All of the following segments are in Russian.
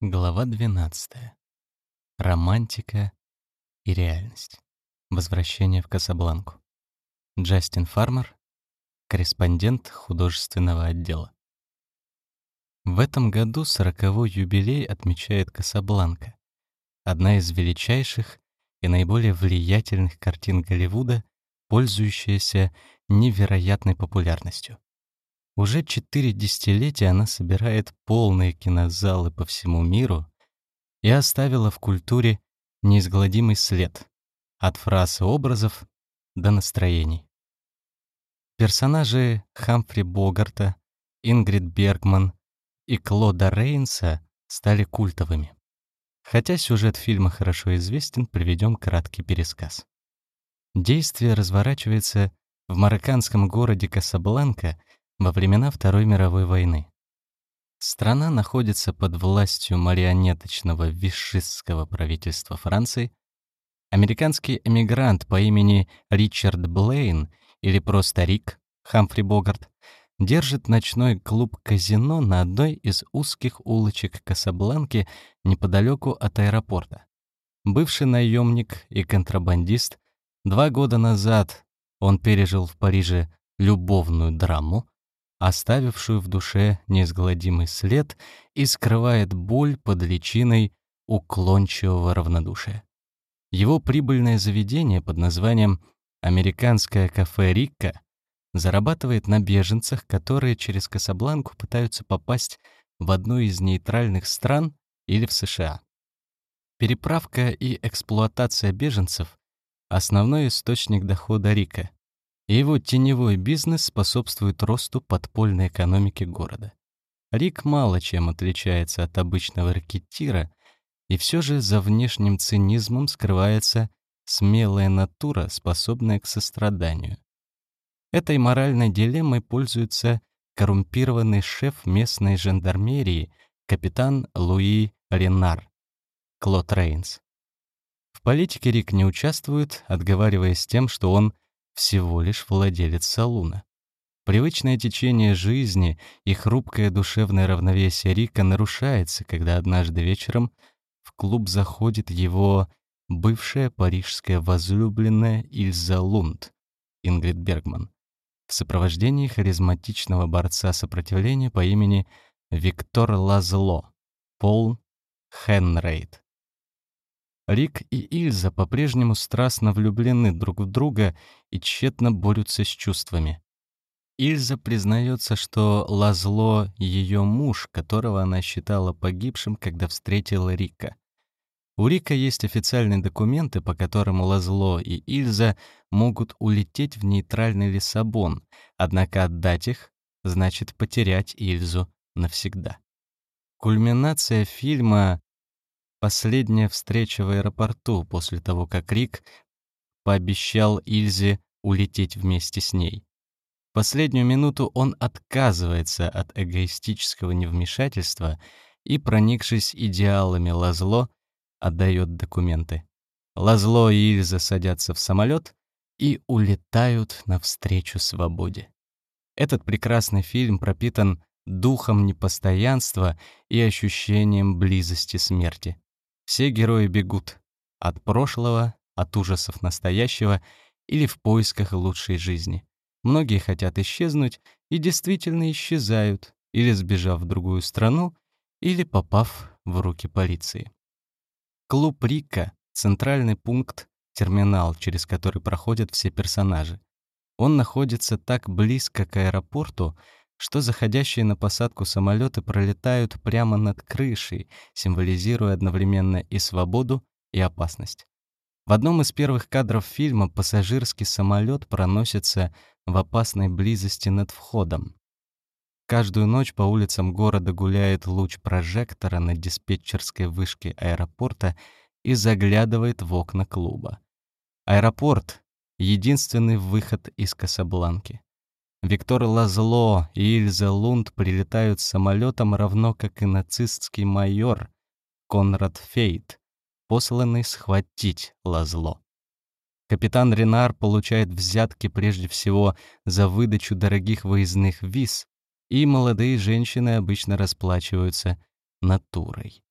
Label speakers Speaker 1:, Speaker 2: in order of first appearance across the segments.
Speaker 1: Глава 12. Романтика и реальность. Возвращение в Касабланку. Джастин Фармер, корреспондент художественного отдела. В этом году сороковой юбилей отмечает Касабланка, одна из величайших и наиболее влиятельных картин Голливуда, пользующаяся невероятной популярностью. Уже четыре десятилетия она собирает полные кинозалы по всему миру и оставила в культуре неизгладимый след от фраз и образов до настроений. Персонажи Хамфри Богарта, Ингрид Бергман и Клода Рейнса стали культовыми. Хотя сюжет фильма хорошо известен, приведем краткий пересказ. Действие разворачивается в марокканском городе Касабланка во времена Второй мировой войны. Страна находится под властью марионеточного вишистского правительства Франции. Американский эмигрант по имени Ричард Блейн, или просто Рик, Хамфри Богарт, держит ночной клуб-казино на одной из узких улочек Касабланки неподалеку от аэропорта. Бывший наемник и контрабандист, два года назад он пережил в Париже любовную драму, оставившую в душе неизгладимый след и скрывает боль под личиной уклончивого равнодушия. Его прибыльное заведение под названием «Американское кафе Рикка» зарабатывает на беженцах, которые через Касабланку пытаются попасть в одну из нейтральных стран или в США. Переправка и эксплуатация беженцев — основной источник дохода Рика, его теневой бизнес способствует росту подпольной экономики города. Рик мало чем отличается от обычного ракетира, и все же за внешним цинизмом скрывается смелая натура, способная к состраданию. Этой моральной дилеммой пользуется коррумпированный шеф местной жандармерии капитан Луи Ренар, Клод Рейнс. В политике Рик не участвует, отговариваясь тем, что он — всего лишь владелец салуна. Привычное течение жизни и хрупкое душевное равновесие Рика нарушается, когда однажды вечером в клуб заходит его бывшая парижская возлюбленная Ильза Лунд, Ингрид Бергман, в сопровождении харизматичного борца сопротивления по имени Виктор Лазло, Пол Хенрейд. Рик и Ильза по-прежнему страстно влюблены друг в друга и тщетно борются с чувствами. Ильза признается, что Лазло — ее муж, которого она считала погибшим, когда встретила Рика. У Рика есть официальные документы, по которым Лазло и Ильза могут улететь в нейтральный Лиссабон, однако отдать их значит потерять Ильзу навсегда. Кульминация фильма Последняя встреча в аэропорту после того, как Рик пообещал Ильзе улететь вместе с ней. Последнюю минуту он отказывается от эгоистического невмешательства и, проникшись идеалами Лазло, отдает документы. Лазло и Ильза садятся в самолет и улетают навстречу свободе. Этот прекрасный фильм пропитан духом непостоянства и ощущением близости смерти. Все герои бегут от прошлого, от ужасов настоящего или в поисках лучшей жизни. Многие хотят исчезнуть и действительно исчезают, или сбежав в другую страну, или попав в руки полиции. Клуб Рика — центральный пункт, терминал, через который проходят все персонажи. Он находится так близко к аэропорту, что заходящие на посадку самолеты пролетают прямо над крышей, символизируя одновременно и свободу, и опасность. В одном из первых кадров фильма пассажирский самолет проносится в опасной близости над входом. Каждую ночь по улицам города гуляет луч прожектора на диспетчерской вышке аэропорта и заглядывает в окна клуба. Аэропорт — единственный выход из Касабланки. Виктор Лазло и Ильза Лунд прилетают самолетом, равно как и нацистский майор Конрад Фейт, посланный схватить Лазло. Капитан Ренар получает взятки прежде всего за выдачу дорогих выездных виз, и молодые женщины обычно расплачиваются натурой.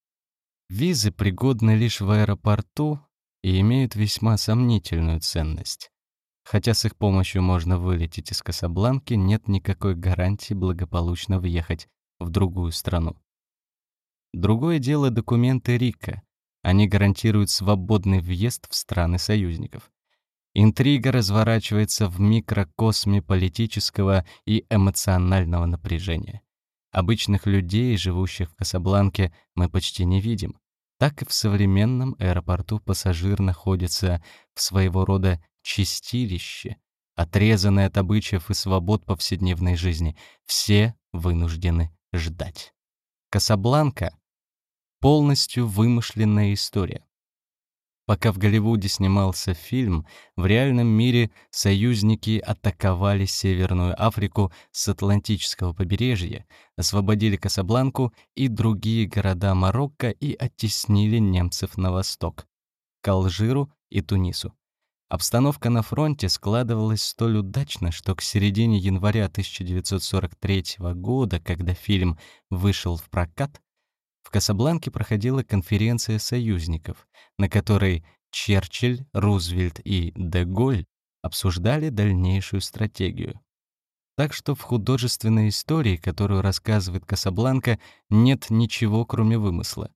Speaker 1: Визы пригодны лишь в аэропорту и имеют весьма сомнительную ценность. Хотя с их помощью можно вылететь из Касабланки, нет никакой гарантии благополучно въехать в другую страну. Другое дело документы Рика. Они гарантируют свободный въезд в страны союзников. Интрига разворачивается в микрокосме политического и эмоционального напряжения. Обычных людей, живущих в Касабланке, мы почти не видим. Так и в современном аэропорту пассажир находится в своего рода чистилище, отрезанный от обычаев и свобод повседневной жизни. Все вынуждены ждать. Касабланка — полностью вымышленная история. Пока в Голливуде снимался фильм, в реальном мире союзники атаковали Северную Африку с Атлантического побережья, освободили Касабланку и другие города Марокко и оттеснили немцев на восток, к Алжиру и Тунису. Обстановка на фронте складывалась столь удачно, что к середине января 1943 года, когда фильм вышел в прокат, в Касабланке проходила конференция союзников, на которой Черчилль, Рузвельт и Деголь обсуждали дальнейшую стратегию. Так что в художественной истории, которую рассказывает Касабланка, нет ничего, кроме вымысла.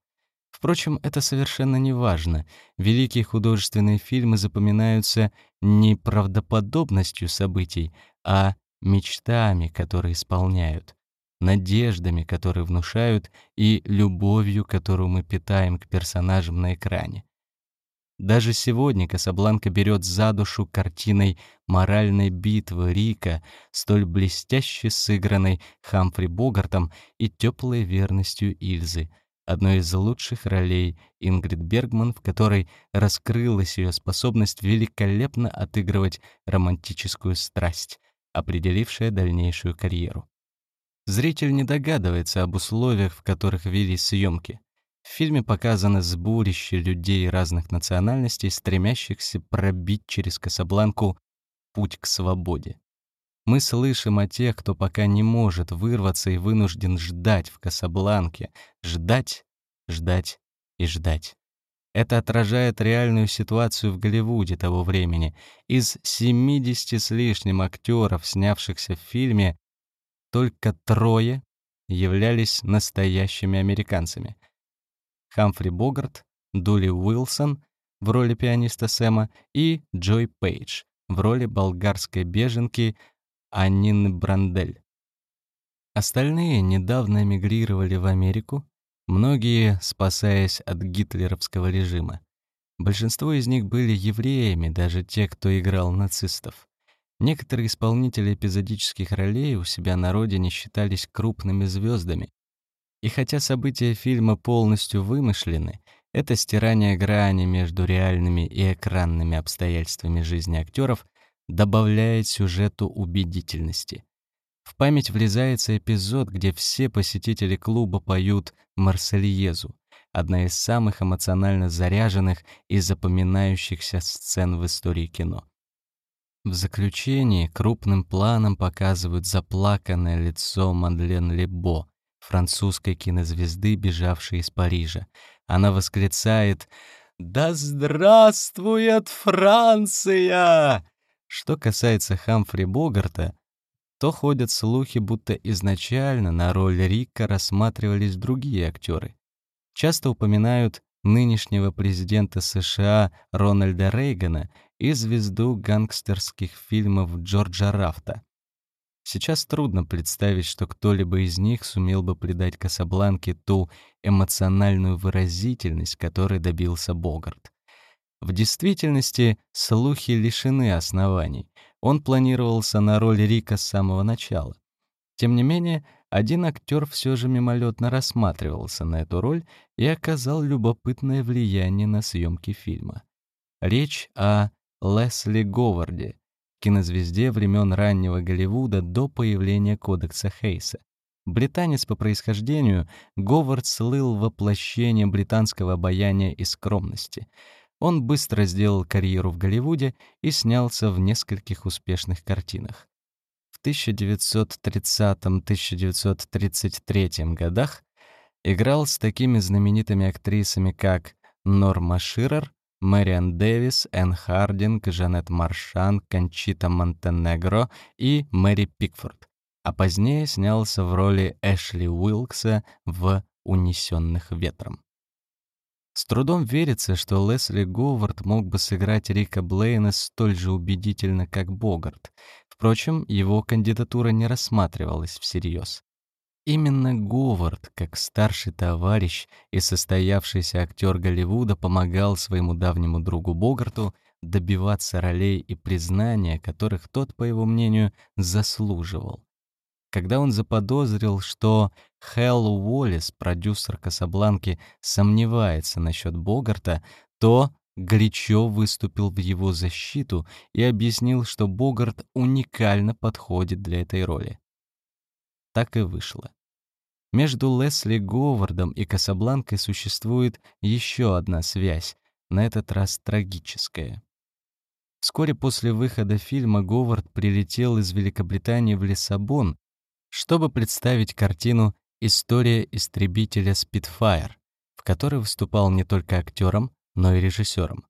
Speaker 1: Впрочем, это совершенно не важно. Великие художественные фильмы запоминаются не правдоподобностью событий, а мечтами, которые исполняют надеждами, которые внушают, и любовью, которую мы питаем к персонажам на экране. Даже сегодня Касабланка берет за душу картиной моральной битвы Рика, столь блестяще сыгранной Хамфри Богартом и теплой верностью Ильзы, одной из лучших ролей Ингрид Бергман, в которой раскрылась ее способность великолепно отыгрывать романтическую страсть, определившая дальнейшую карьеру. Зритель не догадывается об условиях, в которых велись съемки. В фильме показано сборище людей разных национальностей, стремящихся пробить через Касабланку путь к свободе. Мы слышим о тех, кто пока не может вырваться и вынужден ждать в Касабланке, ждать, ждать и ждать. Это отражает реальную ситуацию в Голливуде того времени. Из 70 с лишним актеров, снявшихся в фильме, только трое являлись настоящими американцами. Хамфри Богарт, Дули Уилсон в роли пианиста Сэма и Джой Пейдж в роли болгарской беженки Аннины Брандель. Остальные недавно эмигрировали в Америку, многие спасаясь от гитлеровского режима. Большинство из них были евреями, даже те, кто играл нацистов. Некоторые исполнители эпизодических ролей у себя на родине считались крупными звездами. И хотя события фильма полностью вымышлены, это стирание грани между реальными и экранными обстоятельствами жизни актеров добавляет сюжету убедительности. В память влезается эпизод, где все посетители клуба поют «Марсельезу», одна из самых эмоционально заряженных и запоминающихся сцен в истории кино. В заключении крупным планом показывают заплаканное лицо Мадлен Лебо, французской кинозвезды, бежавшей из Парижа. Она восклицает «Да здравствует Франция!» Что касается Хамфри Богарта, то ходят слухи, будто изначально на роль Рика рассматривались другие актеры. Часто упоминают нынешнего президента США Рональда Рейгана и звезду гангстерских фильмов Джорджа Рафта. Сейчас трудно представить, что кто-либо из них сумел бы придать Касабланке ту эмоциональную выразительность, которой добился Богарт. В действительности слухи лишены оснований. Он планировался на роль Рика с самого начала. Тем не менее, один актер все же мимолетно рассматривался на эту роль и оказал любопытное влияние на съемки фильма. Речь о Лесли Говарди, кинозвезде времен раннего Голливуда до появления кодекса Хейса. Британец по происхождению, Говард слыл воплощением британского обаяния и скромности. Он быстро сделал карьеру в Голливуде и снялся в нескольких успешных картинах. В 1930-1933 годах Играл с такими знаменитыми актрисами, как Норма Ширер, Мэриан Дэвис, Энн Хардинг, Жанет Маршан, Кончита Монтенегро и Мэри Пикфорд, а позднее снялся в роли Эшли Уилкса в «Унесенных ветром». С трудом верится, что Лесли Говард мог бы сыграть Рика Блейна столь же убедительно, как Богарт. Впрочем, его кандидатура не рассматривалась всерьез. Именно Говард, как старший товарищ и состоявшийся актер Голливуда, помогал своему давнему другу Богарту добиваться ролей и признания, которых тот, по его мнению, заслуживал. Когда он заподозрил, что Хелл Уоллес, продюсер «Касабланки», сомневается насчет Богарта, то горячо выступил в его защиту и объяснил, что Богарт уникально подходит для этой роли. Так и вышло. Между Лесли Говардом и Касабланкой существует еще одна связь, на этот раз трагическая. Вскоре после выхода фильма Говард прилетел из Великобритании в Лиссабон, чтобы представить картину «История истребителя Spitfire», в которой выступал не только актером, но и режиссером.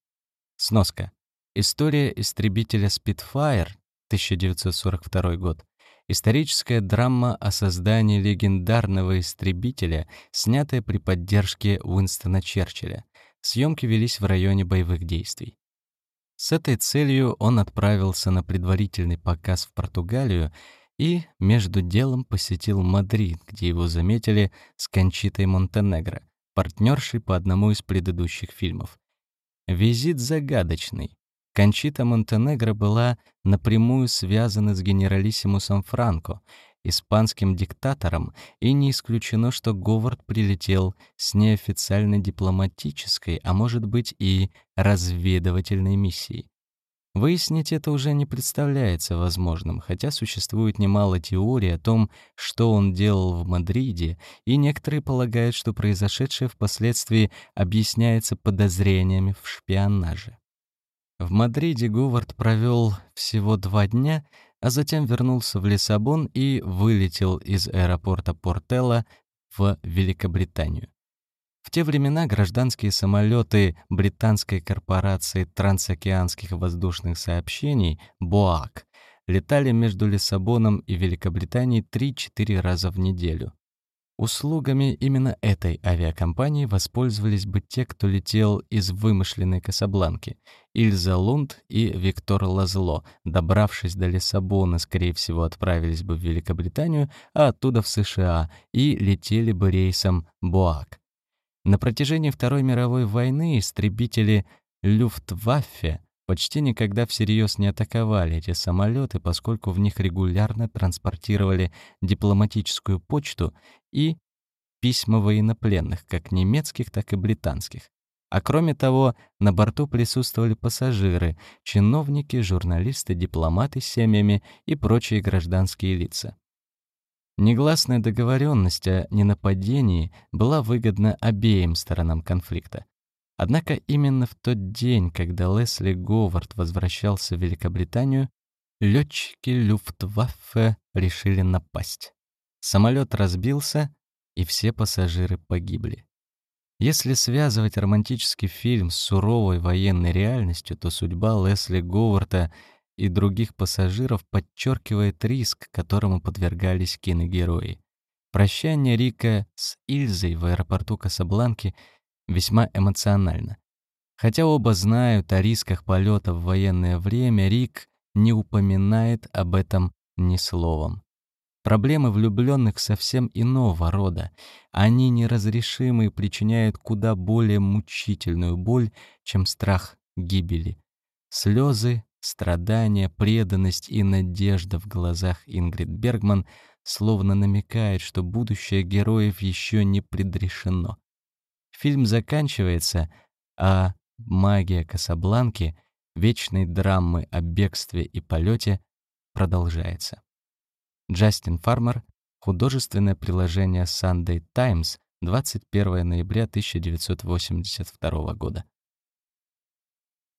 Speaker 1: Сноска. История истребителя Spitfire, 1942 год, Историческая драма о создании легендарного истребителя, снятая при поддержке Уинстона Черчилля. Съемки велись в районе боевых действий. С этой целью он отправился на предварительный показ в Португалию и между делом посетил Мадрид, где его заметили с Кончитой Монтенегро, партнершей по одному из предыдущих фильмов. Визит загадочный. Кончита Монтенегро была напрямую связана с генералиссимусом Франко, испанским диктатором, и не исключено, что Говард прилетел с неофициальной дипломатической, а может быть и разведывательной миссией. Выяснить это уже не представляется возможным, хотя существует немало теорий о том, что он делал в Мадриде, и некоторые полагают, что произошедшее впоследствии объясняется подозрениями в шпионаже. В Мадриде Говард провел всего два дня, а затем вернулся в Лиссабон и вылетел из аэропорта Портела в Великобританию. В те времена гражданские самолеты британской корпорации трансокеанских воздушных сообщений БОАК летали между Лиссабоном и Великобританией 3-4 раза в неделю. Услугами именно этой авиакомпании воспользовались бы те, кто летел из вымышленной Касабланки. Ильза Лунд и Виктор Лазло, добравшись до Лиссабона, скорее всего, отправились бы в Великобританию, а оттуда в США, и летели бы рейсом Боак. На протяжении Второй мировой войны истребители Люфтваффе почти никогда всерьез не атаковали эти самолеты, поскольку в них регулярно транспортировали дипломатическую почту и письма военнопленных, как немецких, так и британских. А кроме того, на борту присутствовали пассажиры, чиновники, журналисты, дипломаты с семьями и прочие гражданские лица. Негласная договоренность о ненападении была выгодна обеим сторонам конфликта. Однако именно в тот день, когда Лесли Говард возвращался в Великобританию, летчики Люфтваффе решили напасть. Самолет разбился, и все пассажиры погибли. Если связывать романтический фильм с суровой военной реальностью, то судьба Лесли Говарда и других пассажиров подчеркивает риск, которому подвергались киногерои. Прощание Рика с Ильзой в аэропорту Касабланки весьма эмоционально. Хотя оба знают о рисках полета в военное время, Рик не упоминает об этом ни словом. Проблемы влюбленных совсем иного рода. Они неразрешимы и причиняют куда более мучительную боль, чем страх гибели. Слезы, страдания, преданность и надежда в глазах Ингрид Бергман словно намекают, что будущее героев еще не предрешено. Фильм заканчивается, а магия Касабланки, вечной драмы о бегстве и полете, продолжается. Джастин Фармер, художественное приложение Sunday Times, 21 ноября 1982 года.